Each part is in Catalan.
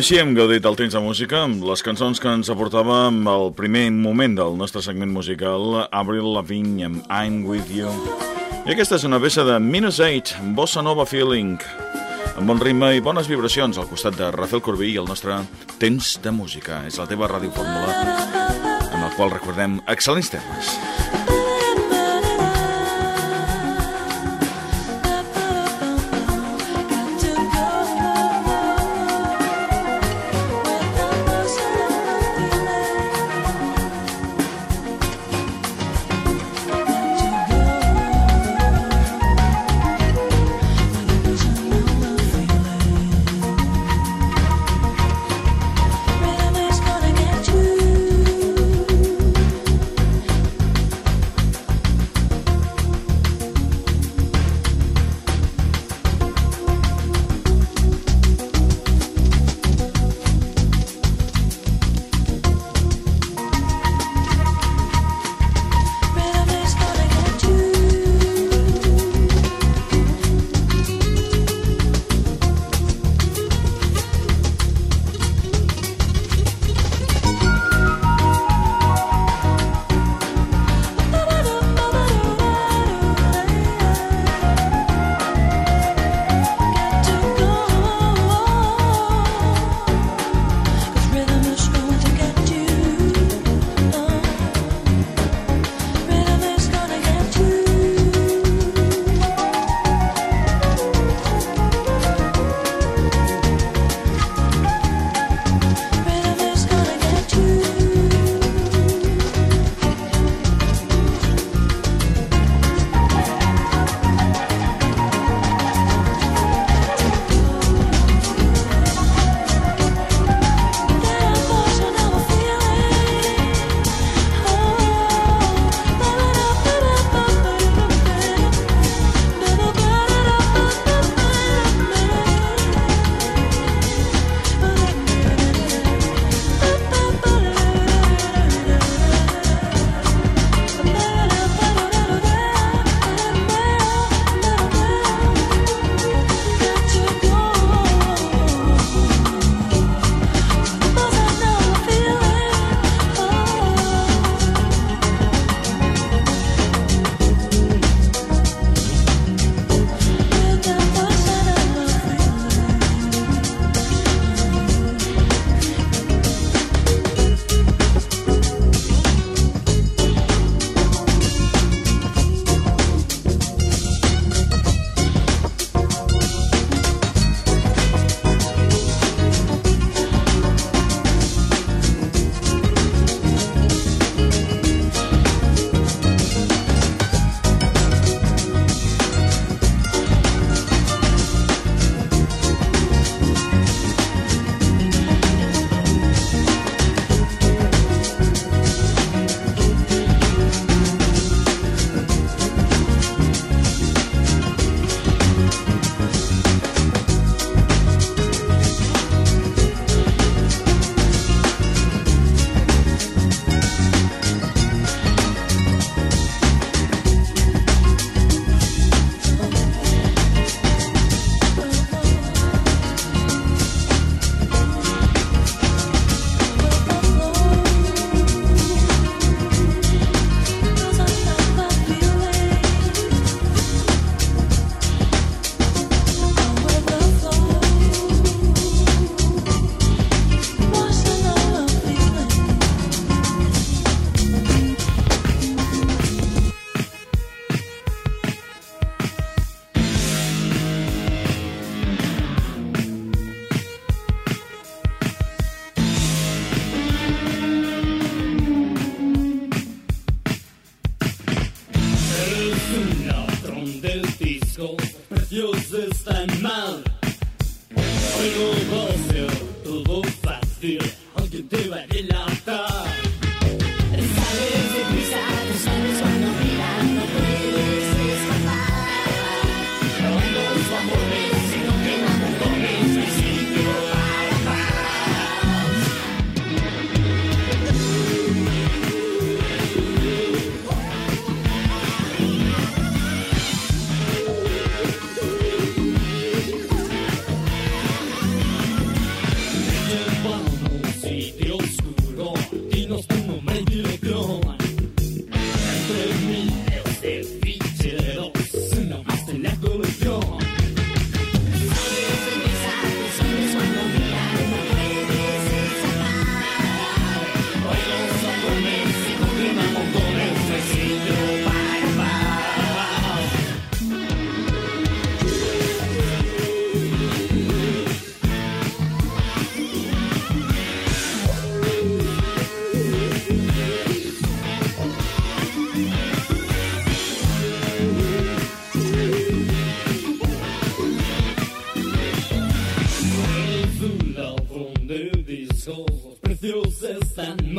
Així hem gaudit el temps de música amb les cançons que ens aportava el primer moment del nostre segment musical, Avril Lavigne amb I'm With You. I aquesta és una peça de Minus 8, Bossa Nova Feeling, amb bon ritme i bones vibracions al costat de Rafael Corbí i el nostre Temps de Música. És la teva radiofórmula, en el qual recordem excel·lents temes. open.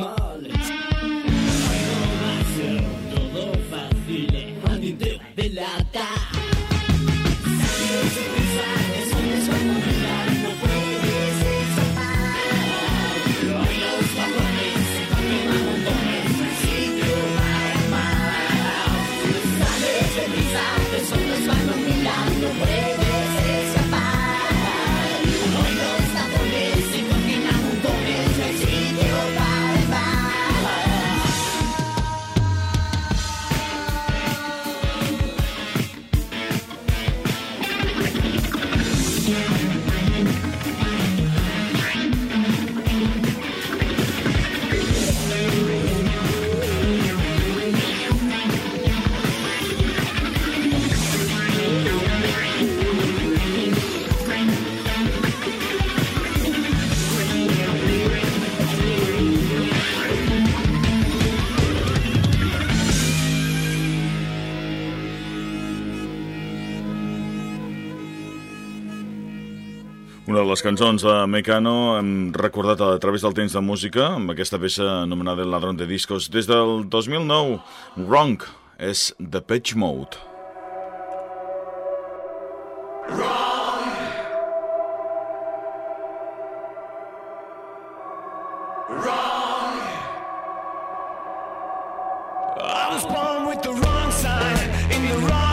les cançons de Mecano hem recordat a través del temps de música amb aquesta peça anomenada El ladrón de discos. Des del 2009, Wrong és The Pitch Mode. Wrong. Wrong. I was born with the wrong sign in the wrong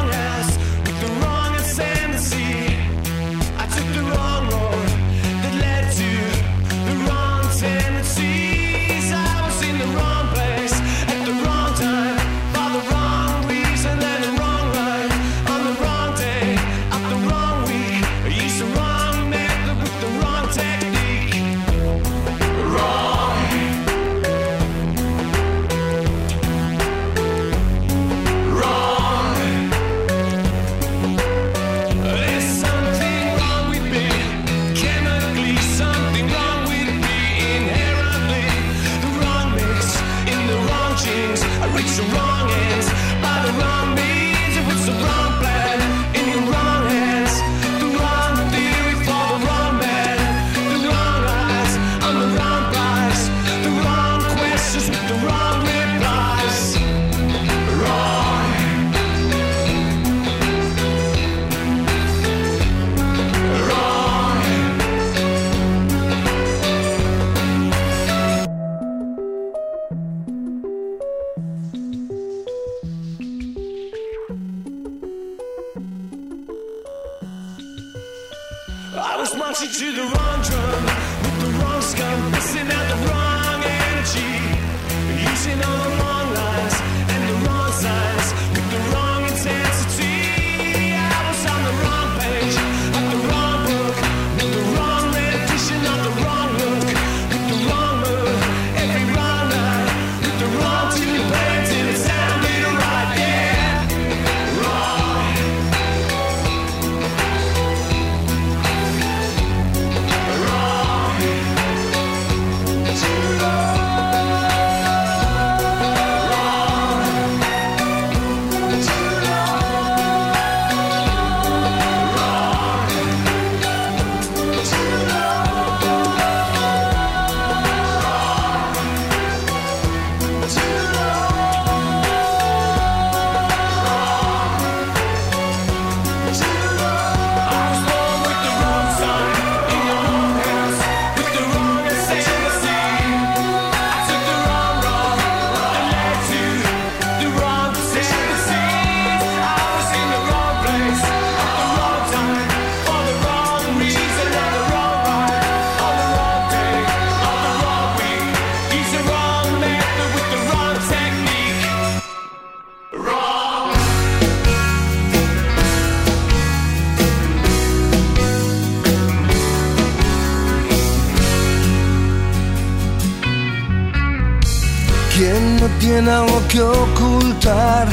tiene algo que ocultar,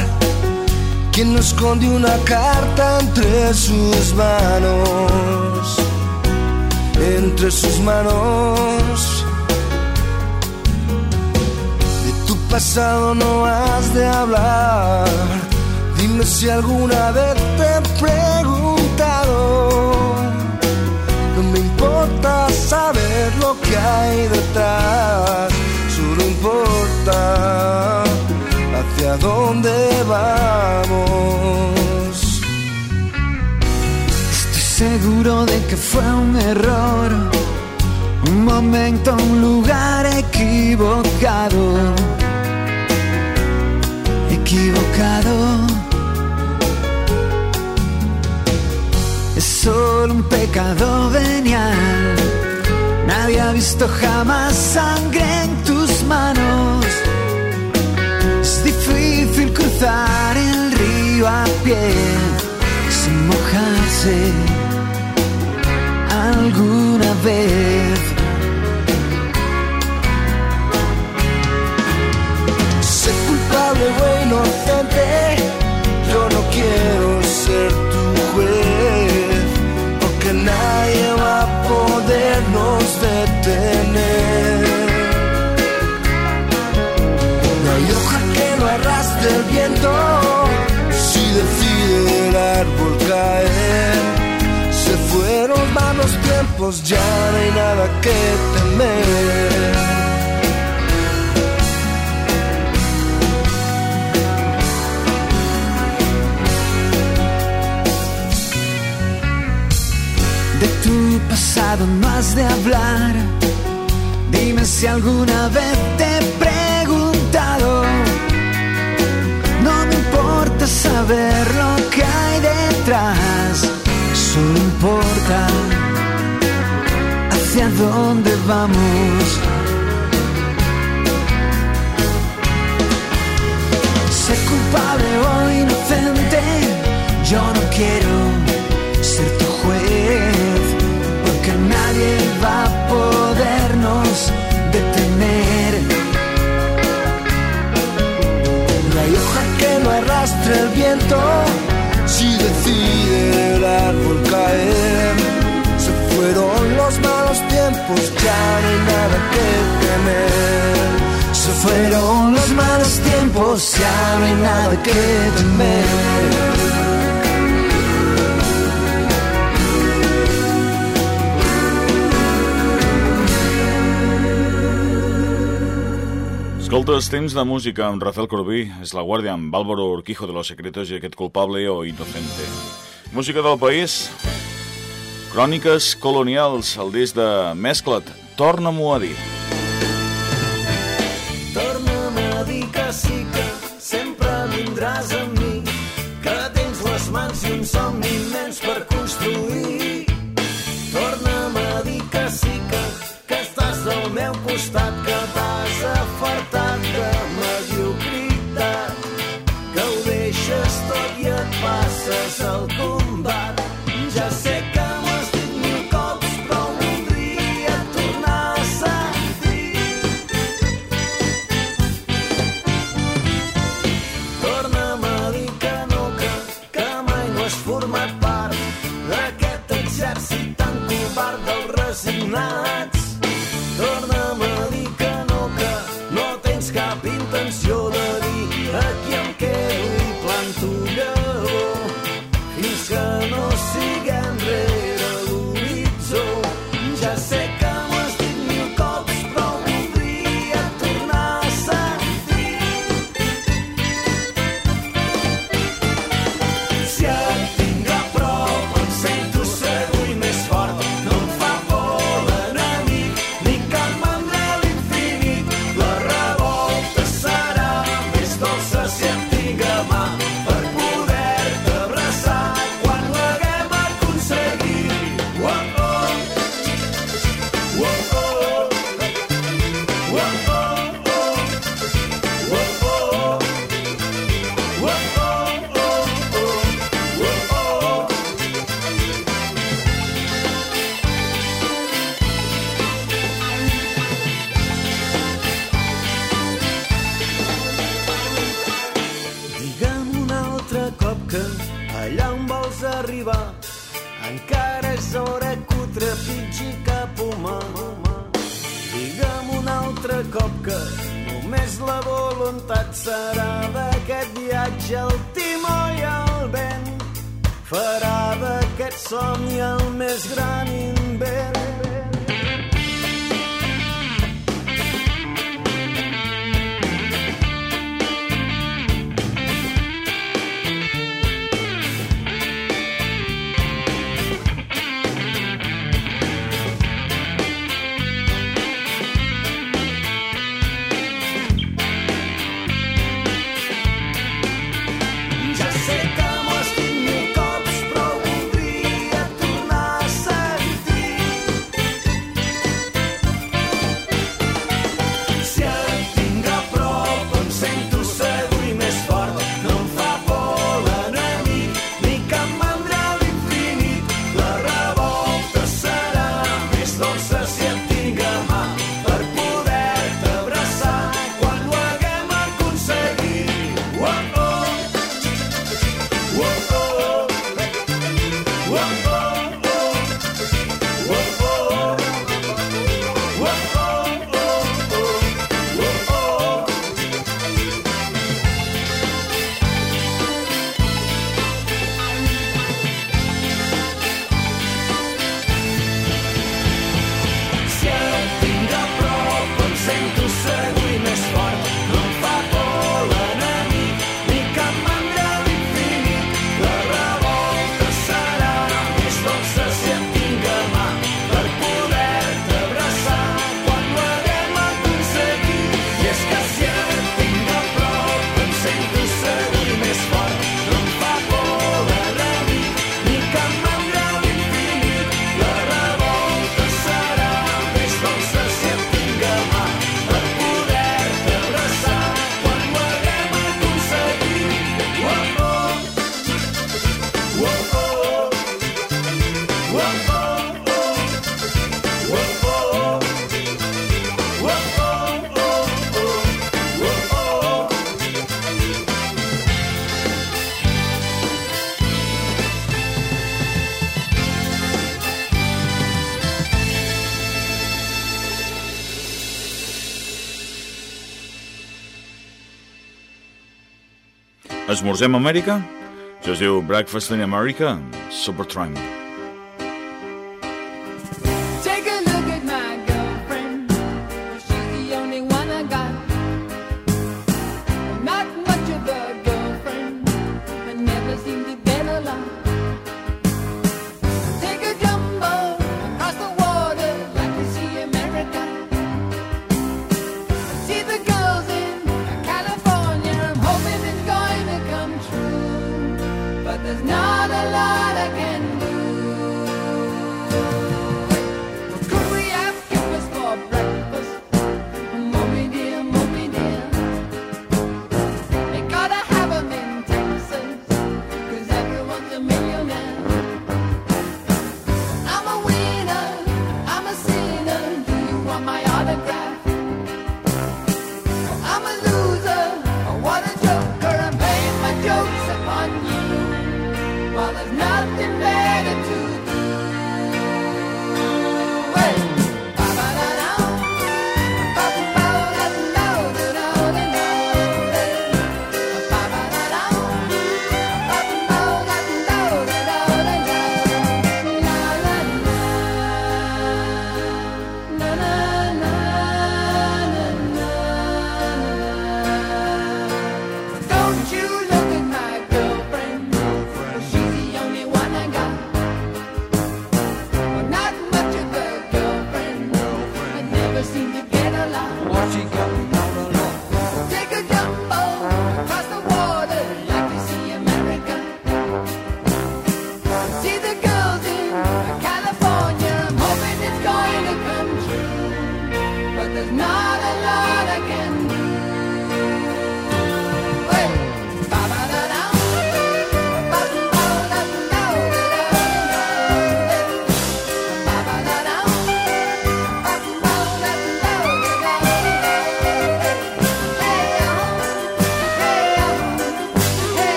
quien no esconde una carta entre sus manos, entre sus manos. De tu pasado no has de hablar, dime si alguna vez te he preguntado. No me importa saber lo que hay detrás hacia dónde vamos. Estoy seguro de que fue un error, un momento, un lugar piel sin mojarse. Malos tiempos, ya no hay nada que temer. De tu pasado no has de hablar. Dime si alguna vez te he preguntado. No me importa saber lo que hay detrás. Solo importa hacia dónde vamos. Sé culpable o inocente. Yo no quiero ser tu juez, porque nadie va a podernos detener. Hay hoja que no arrastre el viento si decide el árbol caer. Tiempos, ya no hay nada que temer. Se fueron los malos tiempos, ya no hay nada que temer. Escoltes temps de música amb Rafael Corbí, és la guàrdia amb Álvaro Urquijo de los Secretos i aquest culpable o inocente. Música del país, cròniques colonials, el disc de Mescla't, torna-m'ho a dir. Torna'm a dir que sí que sempre vindràs amb mi, que tens les mans i un somni immens per construir. Somni el més gran. Esmorzem Amèrica? Això es diu Breakfast in America, Supertramp.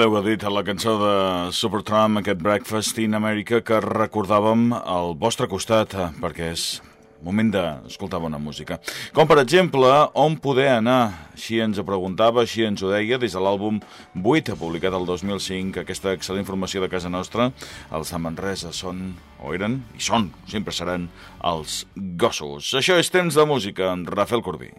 l'heu dit, a la cançó de Supertram, aquest Breakfast in America, que recordàvem al vostre costat, eh, perquè és moment d'escoltar bona música. Com, per exemple, on poder anar? Així ens ho preguntava, així ens ho deia, des de l'àlbum 8, publicat el 2005, aquesta excel·lent formació de casa nostra, els de Manresa són, o eren, i són, sempre seran, els gossos. Això és Temps de Música, en Rafael Corbí.